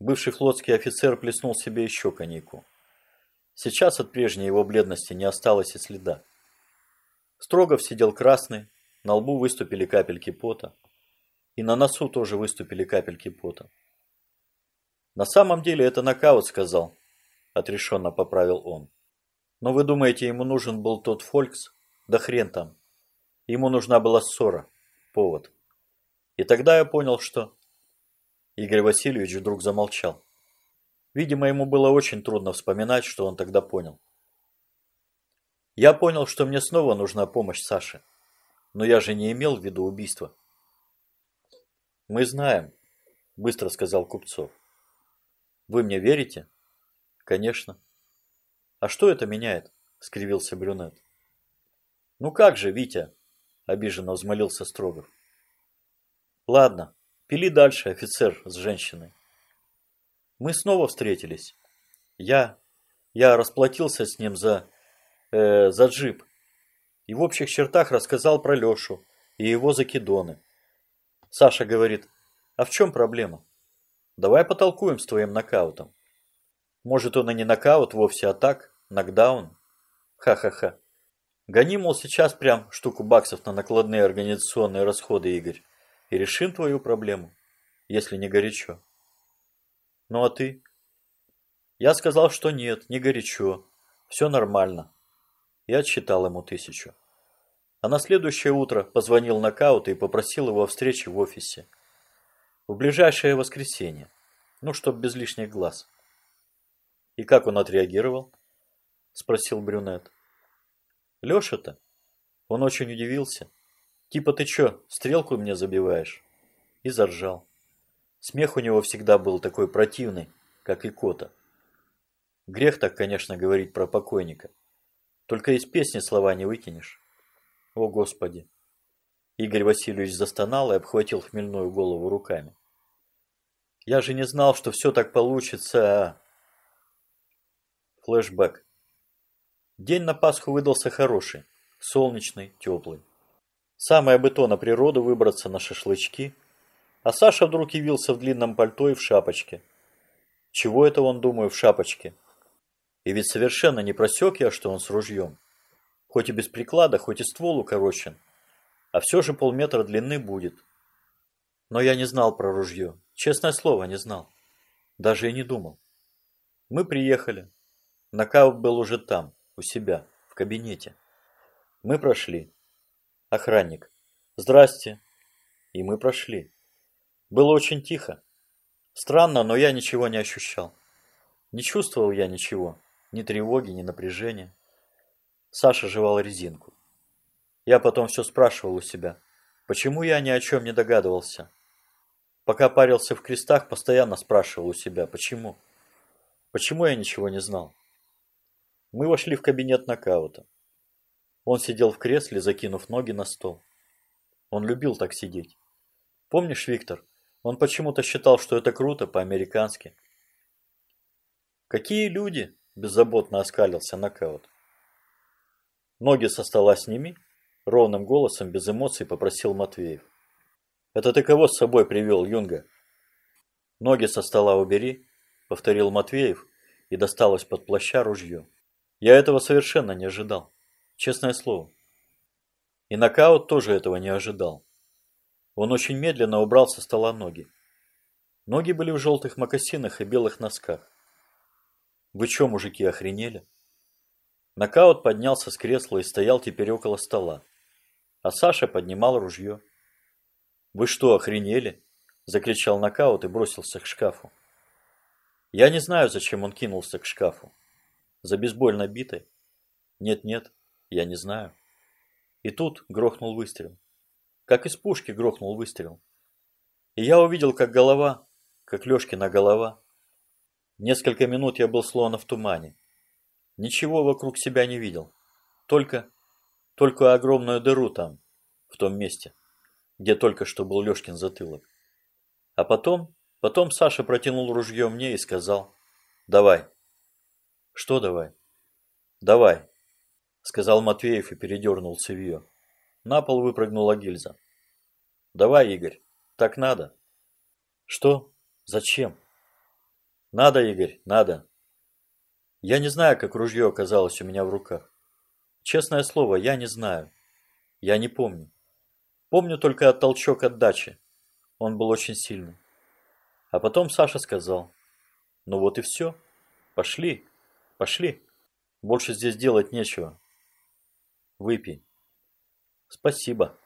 Бывший флотский офицер плеснул себе еще коньяку. Сейчас от прежней его бледности не осталось и следа. Строгов сидел красный, на лбу выступили капельки пота. И на носу тоже выступили капельки пота. На самом деле это нокаут сказал, отрешенно поправил он. Но вы думаете, ему нужен был тот Фолькс? Да хрен там. Ему нужна была ссора, повод. И тогда я понял, что... Игорь Васильевич вдруг замолчал. Видимо, ему было очень трудно вспоминать, что он тогда понял. Я понял, что мне снова нужна помощь Саши. Но я же не имел в виду убийства. Мы знаем, быстро сказал Купцов. Вы мне верите? Конечно. А что это меняет? Скривился брюнет. Ну как же, Витя? Обиженно взмолился Строгов. Ладно, пили дальше, офицер с женщиной. Мы снова встретились. Я... Я расплатился с ним за... Э, за джип. И в общих чертах рассказал про Лешу и его закидоны. Саша говорит, а в чем проблема? Давай потолкуем с твоим нокаутом. Может он и не нокаут вовсе, а так, нокдаун. Ха-ха-ха. Гони, мол, сейчас прям штуку баксов на накладные организационные расходы, Игорь, и решим твою проблему, если не горячо. Ну а ты? Я сказал, что нет, не горячо, все нормально. Я отсчитал ему тысячу. А на следующее утро позвонил нокаут и попросил его о встрече в офисе. В ближайшее воскресенье. Ну, чтоб без лишних глаз. И как он отреагировал? Спросил брюнет. Леша-то? Он очень удивился. Типа ты чё, стрелку мне забиваешь? И заржал. Смех у него всегда был такой противный, как и кота. Грех так, конечно, говорить про покойника. Только из песни слова не выкинешь. О, Господи! Игорь Васильевич застонал и обхватил хмельную голову руками. Я же не знал, что все так получится, а... Флэшбэк. День на Пасху выдался хороший, солнечный, теплый. Самое бы то на природу выбраться на шашлычки, а Саша вдруг явился в длинном пальто и в шапочке. Чего это он, думаю, в шапочке? И ведь совершенно не просек я, что он с ружьем. Хоть и без приклада, хоть и ствол укорочен. А все же полметра длины будет. Но я не знал про ружье. Честное слово, не знал. Даже и не думал. Мы приехали. Нокаут был уже там, у себя, в кабинете. Мы прошли. Охранник. Здрасте. И мы прошли. Было очень тихо. Странно, но я ничего не ощущал. Не чувствовал я ничего. Ни тревоги, ни напряжения. Саша жевал резинку. Я потом все спрашивал у себя, почему я ни о чем не догадывался. Пока парился в крестах, постоянно спрашивал у себя, почему. Почему я ничего не знал. Мы вошли в кабинет нокаута. Он сидел в кресле, закинув ноги на стол. Он любил так сидеть. Помнишь, Виктор, он почему-то считал, что это круто по-американски. Какие люди, беззаботно оскалился нокаут. Ноги со стола сними, ровным голосом, без эмоций попросил Матвеев. Это ты кого с собой привел, Юнга? Ноги со стола убери, повторил Матвеев и достал из-под плаща ружье. Я этого совершенно не ожидал. Честное слово. И нокаут тоже этого не ожидал. Он очень медленно убрал со стола ноги. Ноги были в желтых мокасинах и белых носках. Вы чё, мужики, охренели? Нокаут поднялся с кресла и стоял теперь около стола. А Саша поднимал ружье. «Вы что, охренели?» – закричал нокаут и бросился к шкафу. Я не знаю, зачем он кинулся к шкафу. За бейсбольной битой? Нет-нет, я не знаю. И тут грохнул выстрел. Как из пушки грохнул выстрел. И я увидел, как голова, как Лешкина голова, Несколько минут я был словно в тумане. Ничего вокруг себя не видел. Только, только огромную дыру там, в том месте, где только что был Лешкин затылок. А потом, потом Саша протянул ружье мне и сказал, давай. Что давай? Давай, сказал Матвеев и передернул цевье. На пол выпрыгнула гильза. Давай, Игорь, так надо. Что? Зачем? Надо, Игорь, надо. Я не знаю, как ружье оказалось у меня в руках. Честное слово, я не знаю. Я не помню. Помню только от толчок отдачи. Он был очень сильный. А потом Саша сказал. Ну вот и все. Пошли, пошли. Больше здесь делать нечего. Выпей. Спасибо.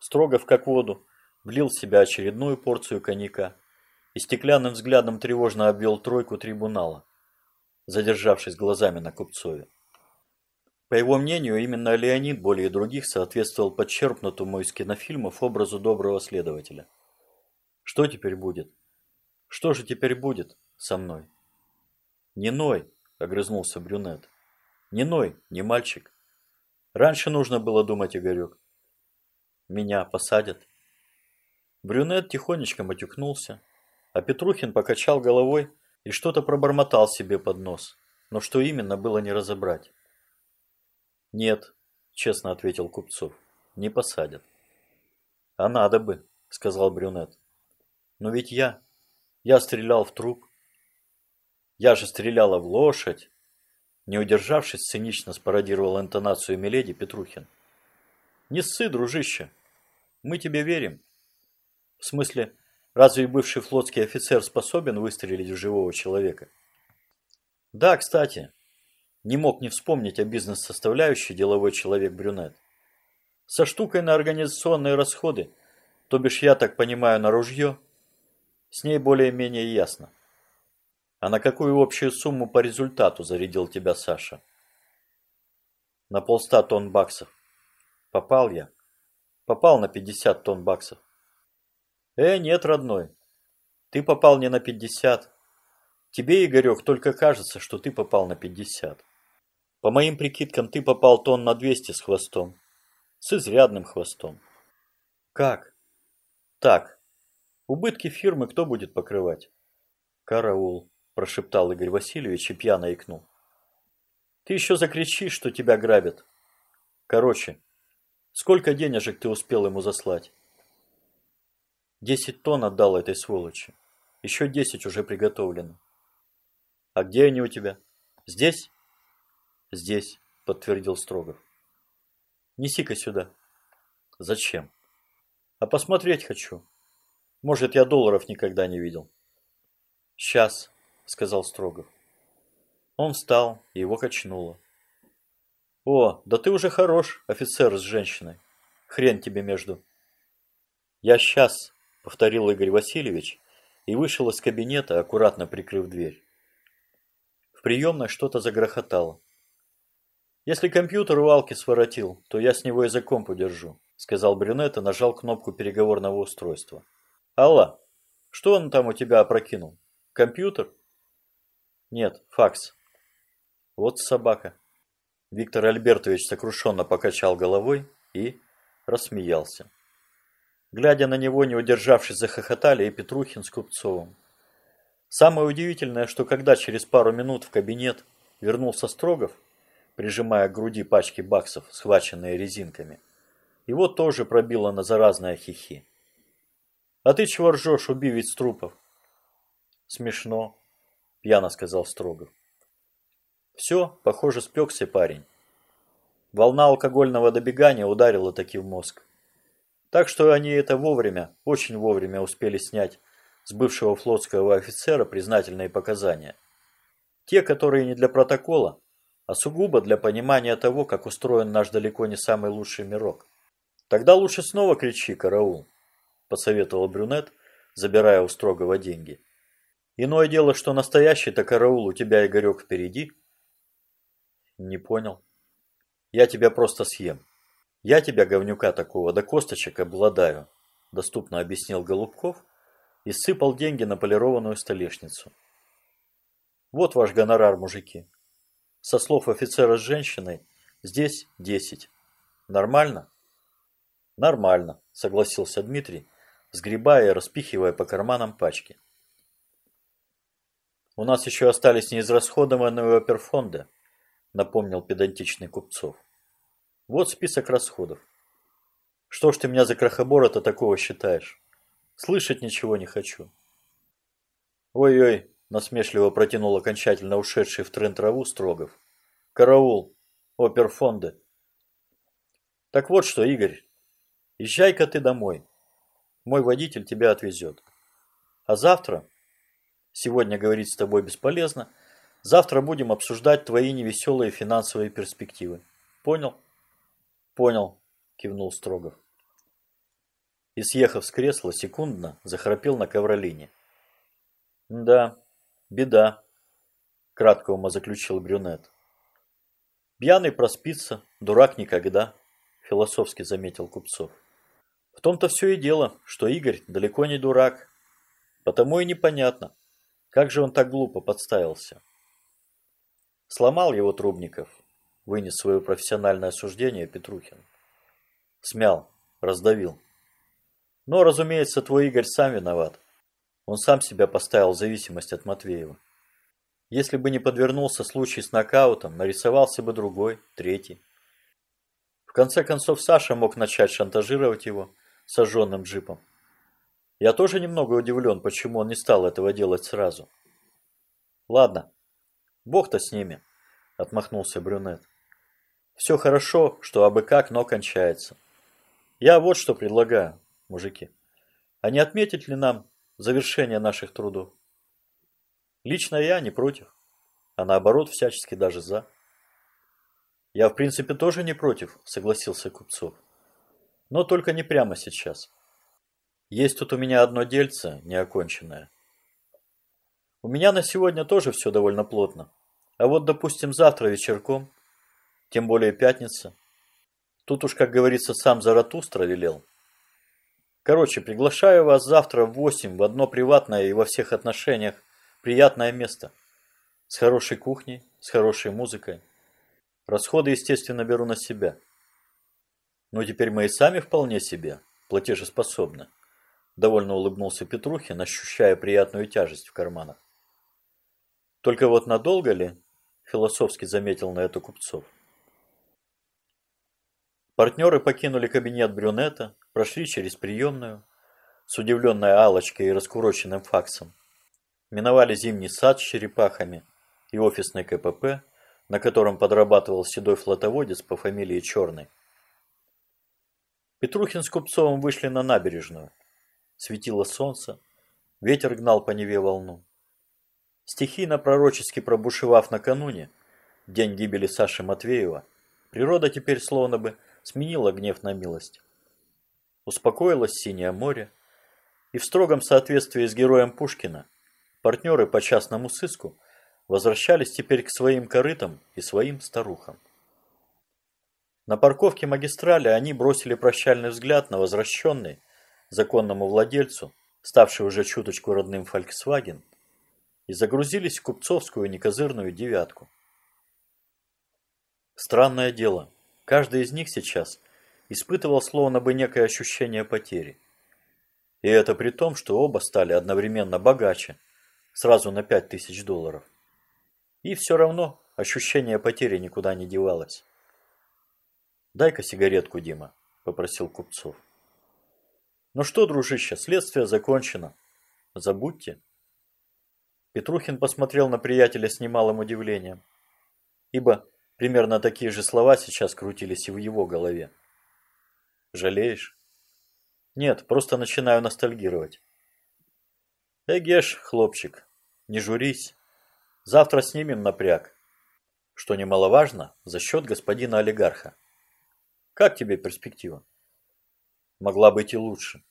Строгов как воду влил в себя очередную порцию коньяка и стеклянным взглядом тревожно обвел тройку трибунала, задержавшись глазами на Купцове. По его мнению, именно Леонид более других соответствовал подчерпнутому из кинофильмов образу доброго следователя. Что теперь будет? Что же теперь будет со мной? Не ной, огрызнулся брюнет. Не ной, не мальчик. Раньше нужно было думать, Игорек. Меня посадят. Брюнет тихонечко матюкнулся, а Петрухин покачал головой и что-то пробормотал себе под нос, но что именно было не разобрать. «Нет», – честно ответил Купцов, – «не посадят». «А надо бы», – сказал брюнет. «Но ведь я, я стрелял в труп. Я же стреляла в лошадь». Не удержавшись, цинично спародировал интонацию Миледи Петрухин. «Не ссы, дружище. Мы тебе верим». «В смысле, разве бывший флотский офицер способен выстрелить в живого человека?» «Да, кстати, не мог не вспомнить о бизнес-составляющей деловой человек-брюнет. Со штукой на организационные расходы, то бишь я так понимаю на ружье, с ней более-менее ясно. А на какую общую сумму по результату зарядил тебя Саша? На полста тонн баксов. Попал я. Попал на 50 тонн баксов. Э, нет, родной. Ты попал не на 50. Тебе, Игорек, только кажется, что ты попал на 50. По моим прикидкам, ты попал тонн на 200 с хвостом. С изрядным хвостом. Как? Так. Убытки фирмы кто будет покрывать? Караул, прошептал Игорь Васильевич и пьяно икнул. Ты еще закричишь, что тебя грабят. Короче, сколько денежек ты успел ему заслать? Десять тонн отдал этой сволочи. Еще десять уже приготовлено. А где они у тебя? Здесь? «Здесь», – подтвердил Строгов. «Неси-ка сюда». «Зачем?» «А посмотреть хочу. Может, я долларов никогда не видел». «Сейчас», – сказал Строгов. Он встал, и его качнуло. «О, да ты уже хорош, офицер с женщиной. Хрен тебе между». «Я сейчас», – повторил Игорь Васильевич и вышел из кабинета, аккуратно прикрыв дверь. В приемной что-то загрохотало. «Если компьютер у Алки своротил, то я с него языком подержу», сказал брюнет и нажал кнопку переговорного устройства. «Алла, что он там у тебя опрокинул? Компьютер?» «Нет, факс». «Вот собака». Виктор Альбертович сокрушенно покачал головой и рассмеялся. Глядя на него, не удержавшись, захохотали и Петрухин с Купцовым. Самое удивительное, что когда через пару минут в кабинет вернулся Строгов, прижимая к груди пачки баксов, схваченные резинками. Его тоже пробило на заразное хихи. «А ты чего ржешь, убивец трупов?» «Смешно», – пьяно сказал Строгов. «Все, похоже, спекся парень. Волна алкогольного добегания ударила таки в мозг. Так что они это вовремя, очень вовремя успели снять с бывшего флотского офицера признательные показания. Те, которые не для протокола, а сугубо для понимания того, как устроен наш далеко не самый лучший мирок. Тогда лучше снова кричи, караул, посоветовал брюнет, забирая у строгого деньги. Иное дело, что настоящий-то караул у тебя, Игорек, впереди. Не понял. Я тебя просто съем. Я тебя, говнюка такого, до косточек обладаю, доступно объяснил Голубков и сыпал деньги на полированную столешницу. Вот ваш гонорар, мужики. Со слов офицера с женщиной, здесь 10. Нормально? Нормально, согласился Дмитрий, сгребая и распихивая по карманам пачки. У нас еще остались неизрасходованные оперфонды, напомнил педантичный Купцов. Вот список расходов. Что ж ты меня за крохобора-то такого считаешь? Слышать ничего не хочу. Ой-ой, насмешливо протянул окончательно ушедший в трен траву Строгов. Караул! Оперфонды! Так вот что, Игорь, езжай-ка ты домой. Мой водитель тебя отвезет. А завтра, сегодня говорить с тобой бесполезно, завтра будем обсуждать твои невеселые финансовые перспективы. Понял? Понял, кивнул Строгов. И, съехав с кресла, секундно захрапел на ковролине. Да, беда, кратко умозаключил брюнет. Пьяный проспится, дурак никогда, философски заметил Купцов. В том-то все и дело, что Игорь далеко не дурак. Потому и непонятно, как же он так глупо подставился. Сломал его Трубников, вынес свое профессиональное осуждение Петрухин. Смял, раздавил. Но, разумеется, твой Игорь сам виноват. Он сам себя поставил в зависимость от Матвеева. Если бы не подвернулся случай с нокаутом, нарисовался бы другой, третий. В конце концов, Саша мог начать шантажировать его сожженным джипом. Я тоже немного удивлен, почему он не стал этого делать сразу. Ладно, бог-то с ними, отмахнулся брюнет. Все хорошо, что абы как, но кончается. Я вот что предлагаю, мужики. А не отметить ли нам завершение наших трудов? Лично я не против, а наоборот всячески даже за. Я в принципе тоже не против, согласился Купцов. Но только не прямо сейчас. Есть тут у меня одно дельце неоконченное. У меня на сегодня тоже все довольно плотно. А вот, допустим, завтра вечерком, тем более пятница, тут уж, как говорится, сам Заратустра велел. Короче, приглашаю вас завтра в восемь в одно приватное и во всех отношениях приятное место. С хорошей кухней, с хорошей музыкой. Расходы, естественно, беру на себя. Но теперь мы и сами вполне себе платежеспособны. Довольно улыбнулся Петрухин, ощущая приятную тяжесть в карманах. Только вот надолго ли, философски заметил на это Купцов. Партнеры покинули кабинет брюнета, прошли через приемную, с удивленной алочкой и раскуроченным факсом, миновали зимний сад с черепахами и офисный КПП, на котором подрабатывал седой флотоводец по фамилии Черный. Петрухин с Купцовым вышли на набережную. Светило солнце, ветер гнал по Неве волну. Стихийно пророчески пробушевав накануне, день гибели Саши Матвеева, природа теперь словно бы сменила гнев на милость. Успокоилось синее море, и в строгом соответствии с героем Пушкина партнеры по частному сыску возвращались теперь к своим корытам и своим старухам. На парковке магистрали они бросили прощальный взгляд на возвращенный, законному владельцу, ставший уже чуточку родным Volkswagen, и загрузились в купцовскую некозырную девятку. Странное дело, каждый из них сейчас испытывал словно бы некое ощущение потери. И это при том, что оба стали одновременно богаче, сразу на пять тысяч долларов. И все равно ощущение потери никуда не девалось. «Дай-ка сигаретку, Дима», – попросил Купцов. «Ну что, дружище, следствие закончено. Забудьте». Петрухин посмотрел на приятеля с немалым удивлением, ибо примерно такие же слова сейчас крутились и в его голове. «Жалеешь?» «Нет, просто начинаю ностальгировать». «Эгеш, хлопчик, не журись. Завтра снимем напряг. Что немаловажно, за счет господина олигарха. Как тебе перспектива? Могла быть и лучше.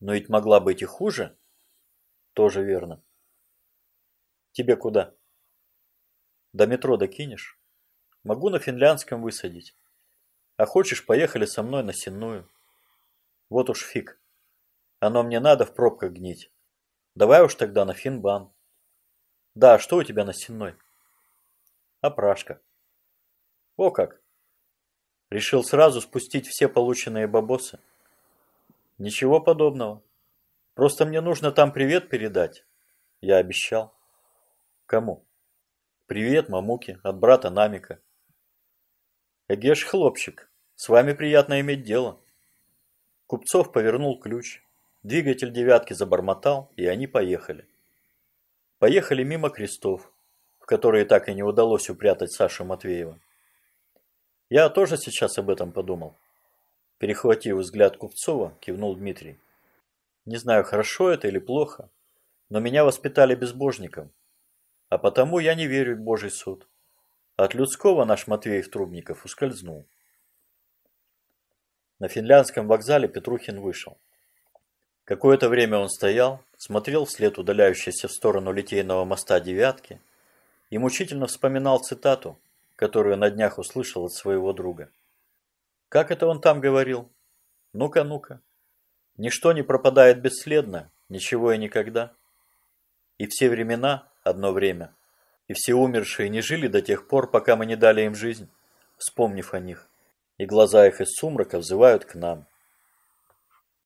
Но ведь могла быть и хуже. Тоже верно. Тебе куда? До метро докинешь? Могу на финляндском высадить. А хочешь, поехали со мной на Сенную. Вот уж фиг. Оно мне надо в пробках гнить. Давай уж тогда на Финбан. Да, что у тебя на Сенной? Опрашка. О как! Решил сразу спустить все полученные бабосы? Ничего подобного. Просто мне нужно там привет передать. Я обещал. Кому? Привет, мамуки, от брата Намика. Эгеш, хлопчик, с вами приятно иметь дело. Купцов повернул ключ. Двигатель девятки забормотал, и они поехали. Поехали мимо крестов, в которые так и не удалось упрятать Сашу Матвеева. Я тоже сейчас об этом подумал. Перехватив взгляд Купцова, кивнул Дмитрий. Не знаю, хорошо это или плохо, но меня воспитали безбожником, а потому я не верю в Божий суд. От людского наш Матвеев Трубников ускользнул. На финляндском вокзале Петрухин вышел. Какое-то время он стоял, смотрел вслед удаляющейся в сторону Литейного моста девятки и мучительно вспоминал цитату, которую на днях услышал от своего друга. Как это он там говорил? Ну-ка, ну-ка. Ничто не пропадает бесследно, ничего и никогда. И все времена – одно время. И все умершие не жили до тех пор, пока мы не дали им жизнь, вспомнив о них. И глаза их из сумрака взывают к нам –